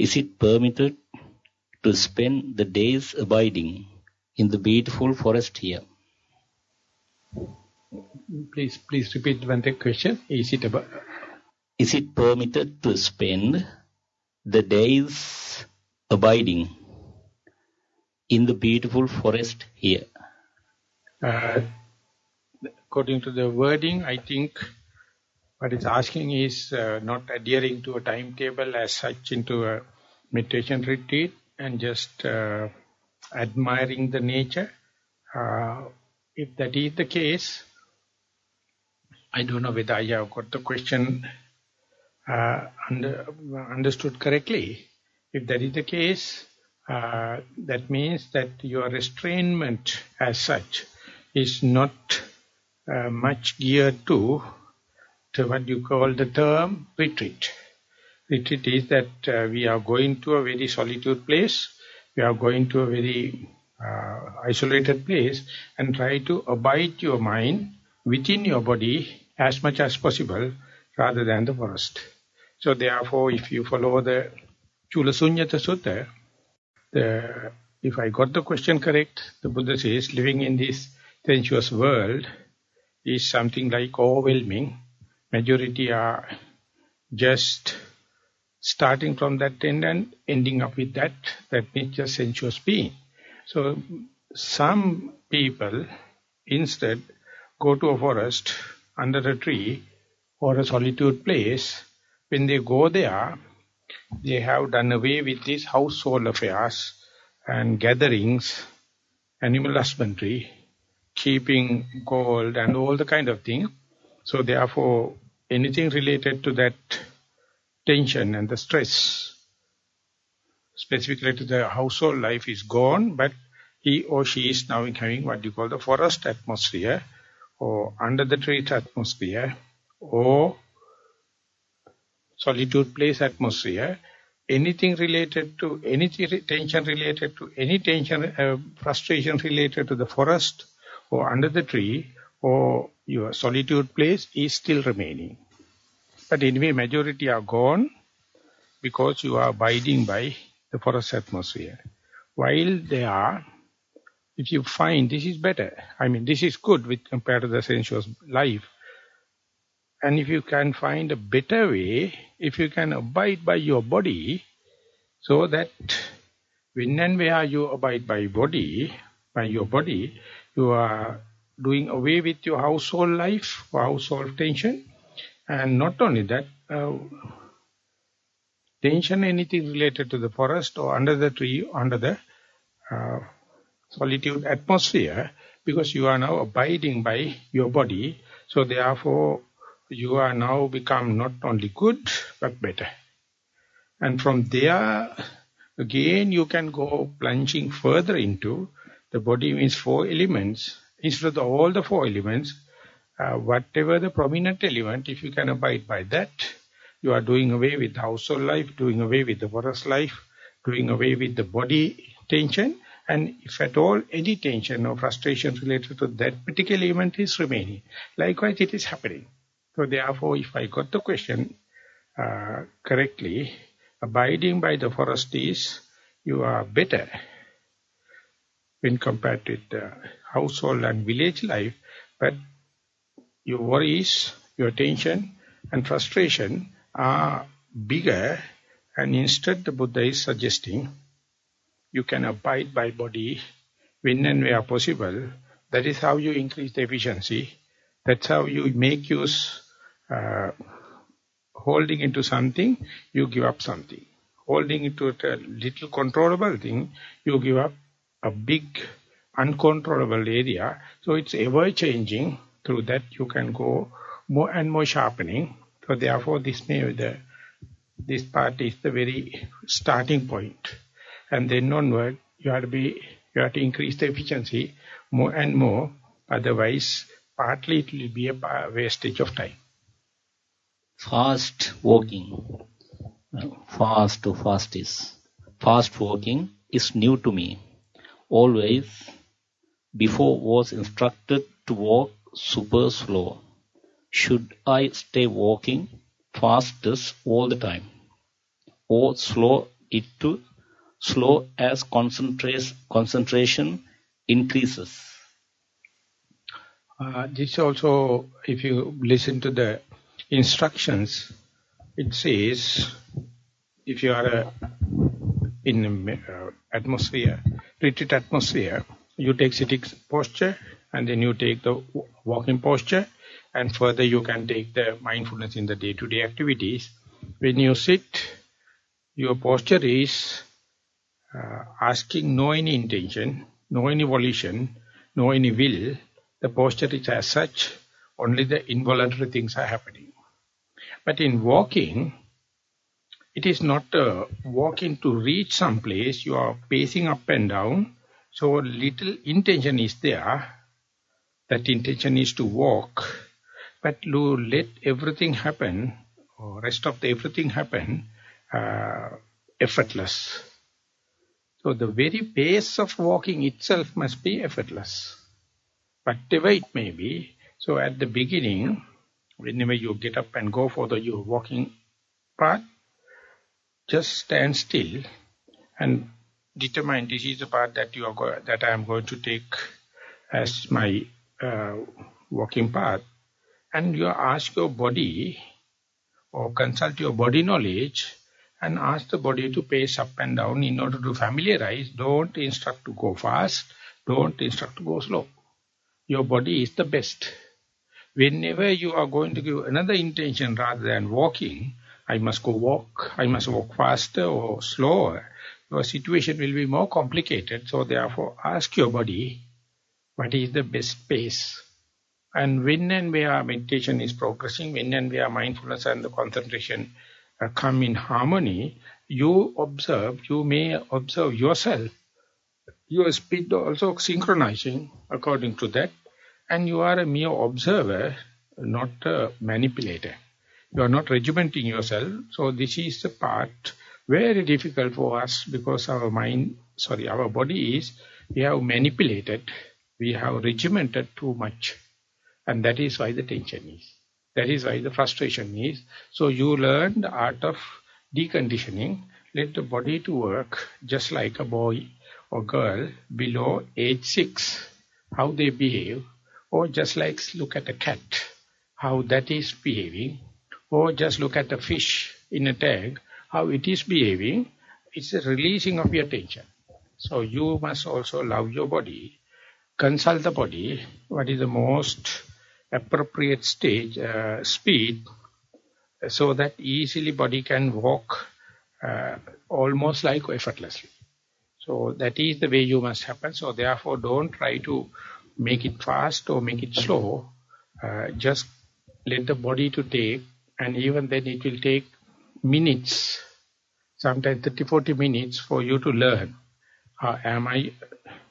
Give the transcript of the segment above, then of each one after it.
Is it permitted to spend the days abiding in the beautiful forest here? Please, please repeat one question. Is it about? Is it permitted to spend the days abiding in the beautiful forest here? Uh, according to the wording, I think what it's asking is uh, not adhering to a timetable as such into a meditation retreat and just uh, admiring the nature. Uh, if that is the case, I don't know whether I have got the question uh, under, understood correctly. If that is the case, uh, that means that your restrainment as such is not uh, much geared to, to what you call the term retreat. Retreat is that uh, we are going to a very solitude place, we are going to a very uh, isolated place and try to abide your mind within your body as much as possible rather than the forest. So therefore, if you follow the Chula Sunyata Sutta, the, if I got the question correct, the Buddha says living in this sensuous world is something like overwhelming. Majority are just starting from that end and ending up with that. That means just sensuous being. So some people instead go to a forest under a tree or a solitude place. When they go there, they have done away with these household affairs and gatherings, animal husbandry, keeping gold and all the kind of thing. So therefore, anything related to that tension and the stress, specifically to the household life is gone, but he or she is now having what you call the forest atmosphere, or under the tree atmosphere, or solitude place atmosphere, anything related to, any tension related to, any tension, uh, frustration related to the forest, or under the tree, or your solitude place is still remaining. But anyway, majority are gone because you are abiding by the forest atmosphere. While they are, if you find this is better, I mean, this is good with compared to the sensuous life, and if you can find a better way, if you can abide by your body, so that when and where you abide by body, by your body, you are doing away with your household life, household tension, and not only that, uh, tension anything related to the forest or under the tree, under the uh, solitude atmosphere, because you are now abiding by your body. So therefore, you are now become not only good, but better. And from there, again, you can go plunging further into the body means four elements. Instead of all the four elements, uh, whatever the prominent element, if you can abide by that, you are doing away with household life, doing away with the forest life, doing away with the body tension, and if at all any tension or frustration related to that particular element is remaining. Likewise, it is happening. So therefore, if I got the question uh, correctly, abiding by the forest is you are better when compared with the household and village life, but your worries, your tension and frustration are bigger and instead the Buddha is suggesting you can abide by body when and where possible. That is how you increase the efficiency. That's how you make use uh, holding into something, you give up something. Holding into a little controllable thing, you give up a big uncontrollable area. So it's ever changing through that you can go more and more sharpening. So therefore this may the this part is the very starting point. And then onward you have to be you have to increase the efficiency more and more. Otherwise partly it will be a wastage of time. Fast walking. Fast to fast is. Fast walking is new to me. Always before was instructed to walk super slow. Should I stay walking fastest all the time? Or slow it to slow as concentration increases? Uh, this also, if you listen to the instructions, it says, if you are a, in uh, atmosphere, retreat atmosphere, you take sitting posture, and then you take the walking posture, and further you can take the mindfulness in the day-to-day -day activities. When you sit, your posture is uh, asking no any intention, no any volition, no any will, the posture is as such, only the involuntary things are happening. But in walking, it is not uh, walking to reach some place, you are pacing up and down, so little intention is there, that intention is to walk, but let everything happen, or rest of the everything happen, uh, effortless. So the very pace of walking itself must be effortless. Whatever it may be. So at the beginning, whenever you get up and go for the your walking path, just stand still and determine this is the path that you are that I am going to take as my uh, walking path. And you ask your body or consult your body knowledge and ask the body to pace up and down in order to familiarize. Don't instruct to go fast. Don't instruct to go slow your body is the best. Whenever you are going to give another intention rather than walking, I must go walk, I must walk faster or slower, your situation will be more complicated. So therefore, ask your body, what is the best pace? And when and where meditation is progressing, when and where mindfulness and the concentration uh, come in harmony, you observe, you may observe yourself, your speed also synchronizing according to that and you are a mere observer, not a manipulator. You are not regimenting yourself. So this is the part very difficult for us because our mind, sorry, our body is, we have manipulated, we have regimented too much. And that is why the tension is. That is why the frustration is. So you learn the art of deconditioning, let the body to work just like a boy or girl below age 6, how they behave, or just like look at a cat, how that is behaving. Or just look at the fish in a tank, how it is behaving. It's a releasing of your tension. So you must also love your body. Consult the body. What is the most appropriate stage, uh, speed, so that easily body can walk uh, almost like effortlessly. So that is the way you must happen. So therefore don't try to make it fast or make it slow, uh, just let the body to take, and even then it will take minutes, sometimes 30-40 minutes for you to learn. Uh, am I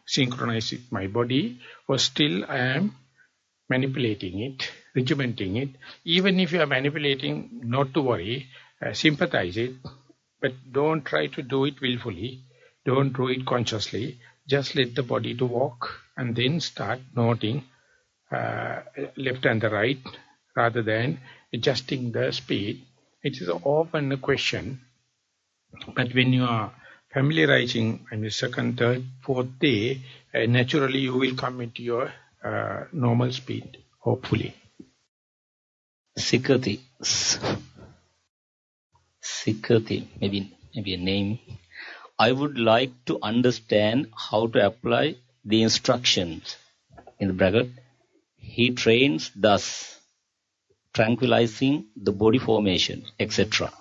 synchronizing my body or still I am manipulating it, regimenting it. Even if you are manipulating, not to worry, uh, sympathize it, but don't try to do it willfully. Don't do it consciously. Just let the body to walk and then start noting uh, left and the right rather than adjusting the speed. It is often a question, but when you are familiarizing in the second, third, fourth day, uh, naturally you will come into your uh, normal speed, hopefully. Sikati. Sikati, maybe, maybe a name. I would like to understand how to apply the instructions in the bracket, he trains thus, tranquilizing the body formation, etc.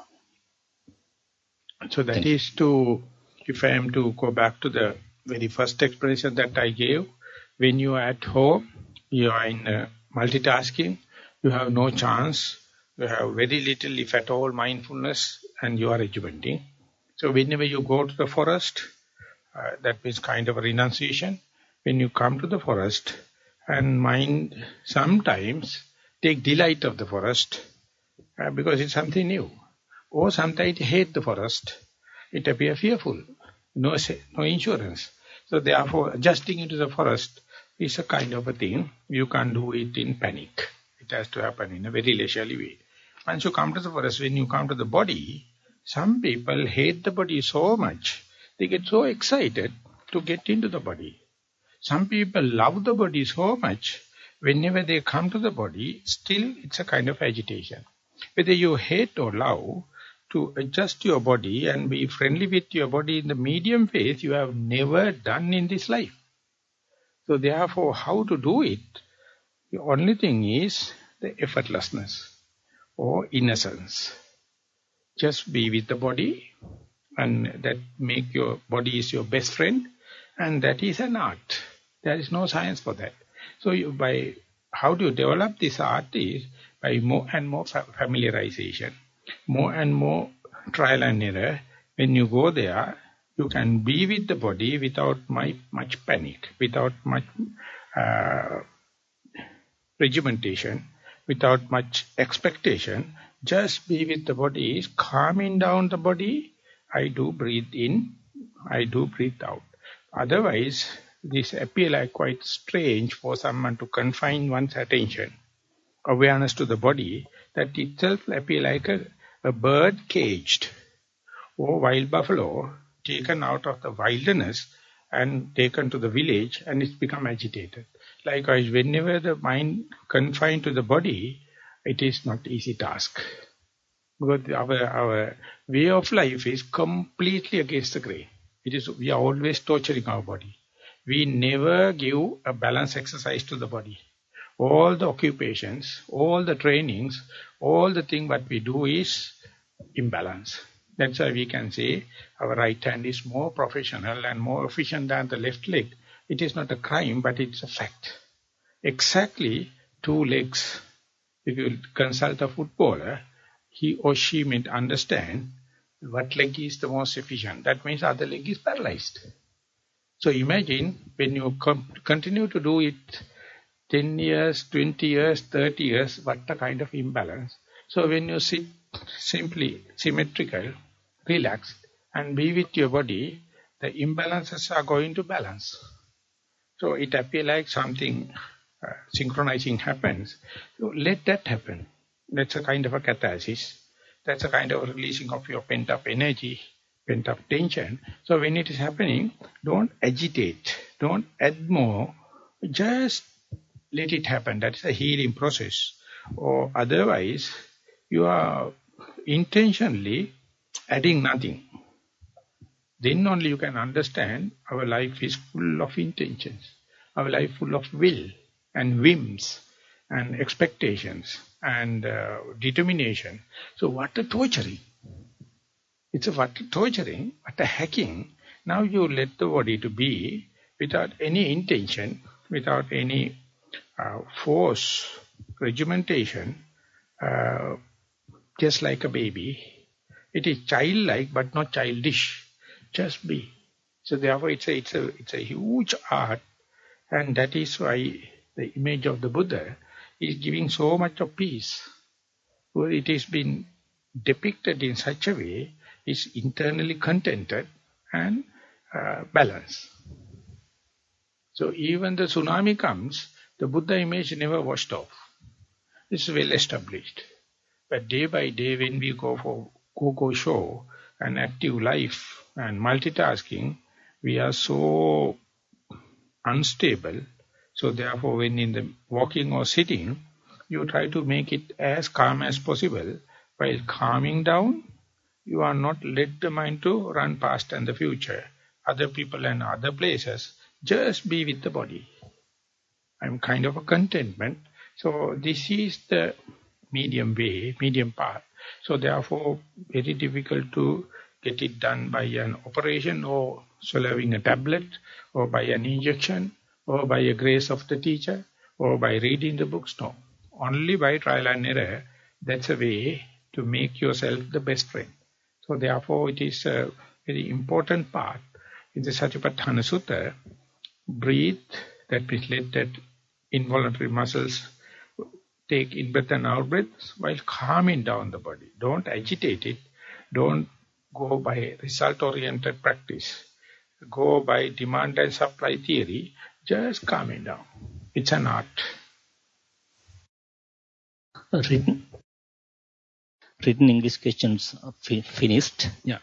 So that Thank is to, if I am to go back to the very first explanation that I gave, when you are at home, you are in uh, multitasking, you have no chance, you have very little, if at all, mindfulness, and you are regimenting. So whenever you go to the forest, uh, that means kind of a renunciation, when you come to the forest and mind sometimes take delight of the forest uh, because it's something new. Or sometimes hate the forest. It appear fearful. No, no insurance. So therefore, adjusting into the forest is a kind of a thing. You can't do it in panic. It has to happen in a very leisurely way. Once you come to the forest, when you come to the body, Some people hate the body so much, they get so excited to get into the body. Some people love the body so much, whenever they come to the body, still it's a kind of agitation. Whether you hate or love, to adjust your body and be friendly with your body in the medium phase, you have never done in this life. So therefore, how to do it? The only thing is the effortlessness or innocence. Just be with the body and that make your body is your best friend and that is an art. There is no science for that. So you, by how do you develop this art is by more and more familiarization, more and more trial and error. When you go there, you can be with the body without my, much panic, without much uh, regimentation, without much expectation. Just be with the body, calming down the body. I do breathe in, I do breathe out. Otherwise, this appear like quite strange for someone to confine one's attention, awareness to the body, that itself appear like a, a bird caged or wild buffalo taken out of the wilderness and taken to the village and it's become agitated. Likewise, whenever the mind confined to the body, it is not easy task. Because our, our way of life is completely against the grain. It is, we are always torturing our body. We never give a balance exercise to the body. All the occupations, all the trainings, all the thing what we do is imbalance. That's why we can say our right hand is more professional and more efficient than the left leg. It is not a crime, but it's a fact. Exactly two legs. If you consult a footballer, he or she may understand what leg is the most efficient. That means other leg is paralyzed. So imagine when you continue to do it 10 years, 20 years, 30 years, what a kind of imbalance. So when you sit simply symmetrical, relaxed, and be with your body, the imbalances are going to balance. So it appears like something uh, synchronizing happens. So let that happen. That's a kind of a catharsis. That's a kind of releasing of your pent-up energy pent-up tension. So when it is happening, don't agitate, don't add more, just let it happen. That's a healing process. Or otherwise, you are intentionally adding nothing. Then only you can understand our life is full of intentions. Our life full of will and whims and expectations and uh, determination. So what a torturing. It's a what torturing, what a hacking. Now you let the body to be without any intention, without any uh, force, regimentation, uh, just like a baby. It is childlike but not childish. Just be. So therefore it's a, it's a, it's a huge art and that is why the image of the Buddha is giving so much of peace. Well, it has been depicted in such a way is internally contented and uh, balanced. So even the tsunami comes, the Buddha image never washed off. It's well established. But day by day when we go for go-go show and active life and multitasking, we are so unstable. So therefore when in the walking or sitting, you try to make it as calm as possible while calming down you are not let the mind to run past and the future, other people and other places. Just be with the body. I'm kind of a contentment. So this is the medium way, medium path. So therefore, very difficult to get it done by an operation or swallowing a tablet or by an injection or by a grace of the teacher or by reading the books. No. Only by trial and error, that's a way to make yourself the best friend. So therefore it is a very important part in the Satipatthana Sutta. Breathe, that means let that involuntary muscles take in breath and out breath while calming down the body. Don't agitate it. Don't go by result-oriented practice. Go by demand and supply theory. Just calming down. It's an art. Written English questions finished. Yeah.